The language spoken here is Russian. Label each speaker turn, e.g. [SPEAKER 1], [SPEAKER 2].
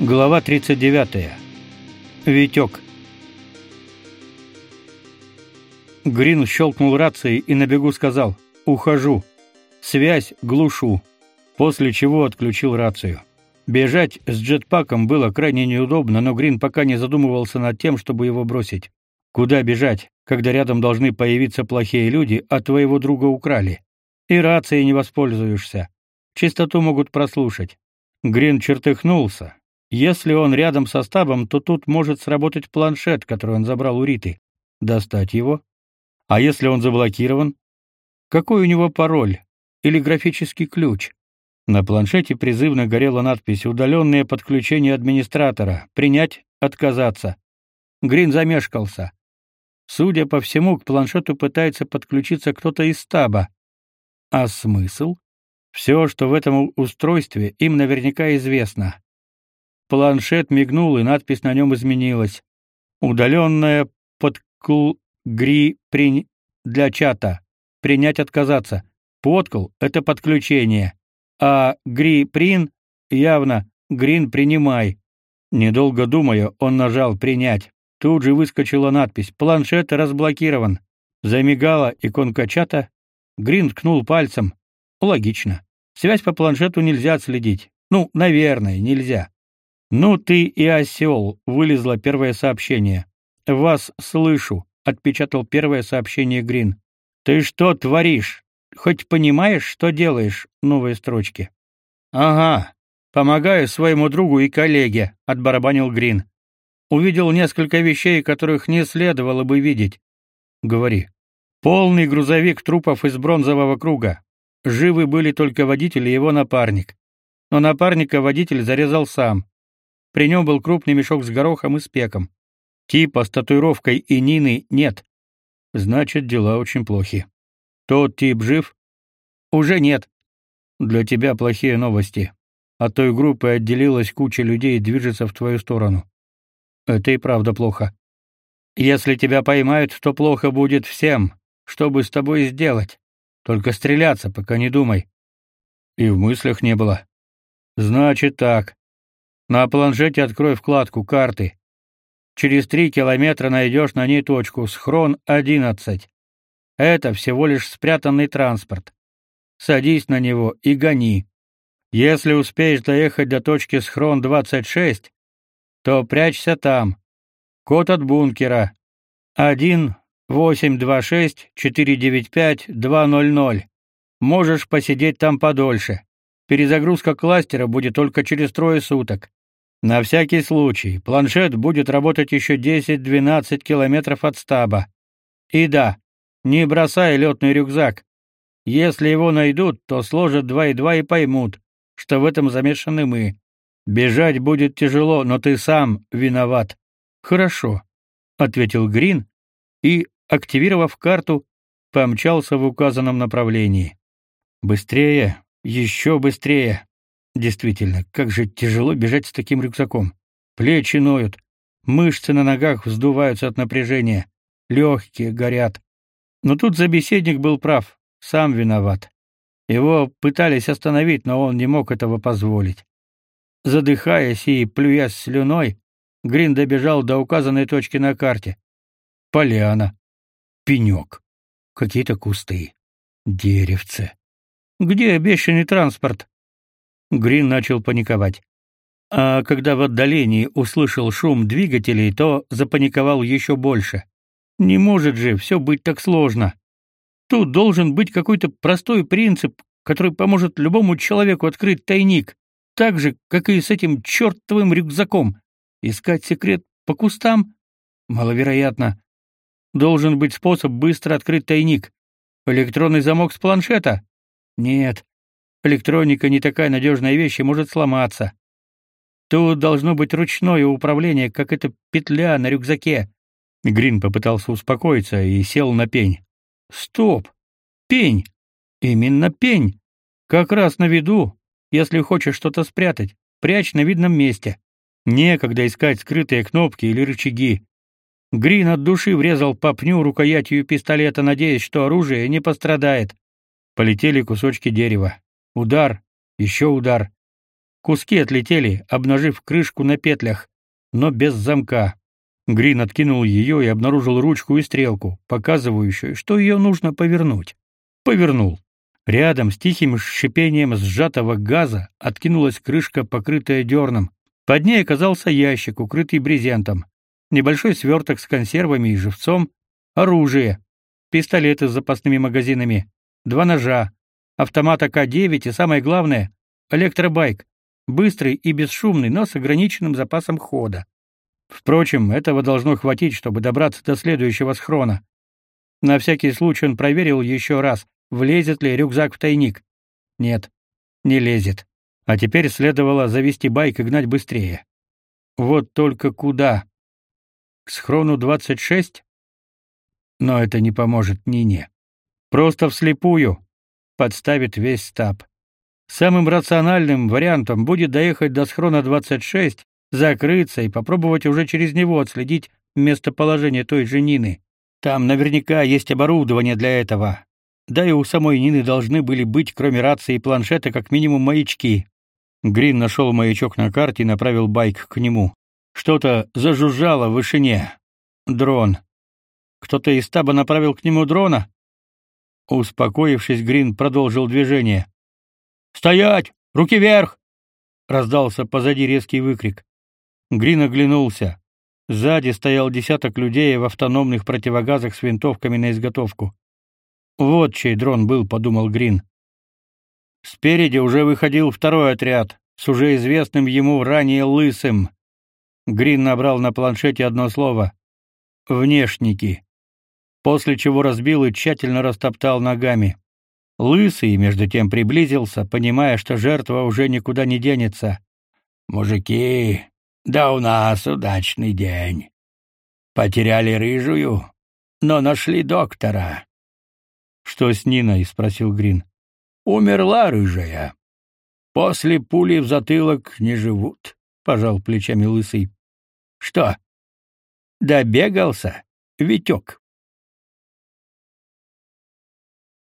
[SPEAKER 1] Глава 39. Витек. Грин щелкнул рацией и на бегу сказал «Ухожу». Связь глушу. После чего отключил рацию. Бежать с джетпаком было крайне неудобно, но Грин пока не задумывался над тем, чтобы его бросить. Куда бежать, когда рядом должны появиться плохие люди, а твоего друга украли? И рацией не воспользуешься. Чистоту могут прослушать. Грин чертыхнулся, если он рядом со стабом, то тут может сработать планшет, который он забрал у Риты. Достать его? А если он заблокирован? Какой у него пароль или графический ключ? На планшете призывно горела надпись «Удаленное подключение администратора. Принять, отказаться». Грин замешкался. Судя по всему, к планшету пытается подключиться кто-то из стаба. А смысл? Все, что в этом устройстве, им наверняка известно. Планшет мигнул, и надпись на нем изменилась. Удаленная подкл гри при для чата. Принять отказаться. Подкл это подключение. А гри прин явно грин принимай. Недолго думая, он нажал принять. Тут же выскочила надпись: планшет разблокирован. Замигала иконка чата. Грин ткнул пальцем. Логично. Связь по планшету нельзя отследить. Ну, наверное, нельзя. «Ну ты и осел!» — вылезло первое сообщение. «Вас слышу», — отпечатал первое сообщение Грин. «Ты что творишь? Хоть понимаешь, что делаешь?» — новые строчки. «Ага, помогаю своему другу и коллеге», — отбарабанил Грин. «Увидел несколько вещей, которых не следовало бы видеть». «Говори». «Полный грузовик трупов из бронзового круга. Живы были только водитель и его напарник. Но напарника водитель зарезал сам. При нем был крупный мешок с горохом и спеком. Типа с татуировкой и Нины нет. Значит, дела очень плохи. Тот тип жив? Уже нет. Для тебя плохие новости. От той группы отделилась куча людей и движется в твою сторону. Это и правда плохо. Если тебя поймают, то плохо будет всем. Что бы с тобой сделать? Только стреляться, пока не думай. И в мыслях не было. Значит так. На планшете открой вкладку «Карты». Через три километра найдешь на ней точку «Схрон-11». Это всего лишь спрятанный транспорт. Садись на него и гони. Если успеешь доехать до точки «Схрон-26», то прячься там. Код от бункера. 1-826-495-200. Можешь посидеть там подольше. Перезагрузка кластера будет только через трое суток. На всякий случай, планшет будет работать еще 10-12 километров от стаба. И да, не бросай летный рюкзак. Если его найдут, то сложат два и два и поймут, что в этом замешаны мы. Бежать будет тяжело, но ты сам виноват. Хорошо, ответил Грин и, активировав карту, помчался в указанном направлении. Быстрее, еще быстрее. Действительно, как же тяжело бежать с таким рюкзаком. Плечи ноют, мышцы на ногах вздуваются от напряжения, легкие горят. Но тут собеседник был прав, сам виноват. Его пытались остановить, но он не мог этого позволить. Задыхаясь и плюясь слюной, Грин добежал до указанной точки на карте. Поляна. Пенек. Какие-то кусты. Деревце. Где обещанный транспорт? Грин начал паниковать. А когда в отдалении услышал шум двигателей, то запаниковал еще больше. Не может же все быть так сложно. Тут должен быть какой-то простой принцип, который поможет любому человеку открыть тайник, так же, как и с этим чертовым рюкзаком. Искать секрет по кустам? Маловероятно. Должен быть способ быстро открыть тайник. Электронный замок с планшета? Нет. Электроника не такая надежная вещь и может сломаться. Тут должно быть ручное управление, как эта петля на рюкзаке. Грин попытался успокоиться и сел на пень. Стоп. Пень. Именно пень. Как раз на виду. Если хочешь что-то спрятать, прячь на видном месте. Некогда искать скрытые кнопки или рычаги. Грин от души врезал по пню рукоятью пистолета, надеясь, что оружие не пострадает. Полетели кусочки дерева. Удар, еще удар. Куски отлетели, обнажив крышку на петлях, но без замка. Грин откинул ее и обнаружил ручку и стрелку, показывающую, что ее нужно повернуть. Повернул. Рядом с тихим шипением сжатого газа откинулась крышка, покрытая дерном. Под ней оказался ящик, укрытый брезентом. Небольшой сверток с консервами и живцом, оружие, пистолеты с запасными магазинами, два ножа, автомат АК-9 и самое главное электробайк, быстрый и бесшумный, но с ограниченным запасом хода. Впрочем, этого должно хватить, чтобы добраться до следующего схрона. На всякий случай он проверил еще раз, влезет ли рюкзак в тайник. Нет, не лезет. А теперь следовало завести байк и гнать быстрее. Вот только куда? К схрону 26? Но это не поможет Нине. Просто вслепую подставит весь стаб. Самым рациональным вариантом будет доехать до схрона 26, закрыться и попробовать уже через него отследить местоположение той же Нины. Там наверняка есть оборудование для этого. Да и у самой Нины должны были быть, кроме рации и планшета, как минимум маячки. Грин нашел маячок на карте и направил байк к нему. Что-то зажужжало в вышине. Дрон. Кто-то из стаба направил к нему дрона? Успокоившись, Грин продолжил движение. Стоять! Руки вверх! раздался позади резкий выкрик. Грин оглянулся. Сзади стоял десяток людей в автономных противогазах с винтовками на изготовку. Вот чей дрон был, подумал Грин. Спереди уже выходил второй отряд с уже известным ему ранее лысым. Грин набрал на планшете одно слово: внешники. После чего разбил и тщательно растоптал ногами. Лысый между тем приблизился, понимая, что жертва уже никуда не денется. Мужики, да у нас удачный день. Потеряли рыжую, но нашли доктора. Что с Ниной, спросил Грин. Умерла рыжая. После пули в затылок не живут, пожал плечами лысый. Что? Добегался, Витек.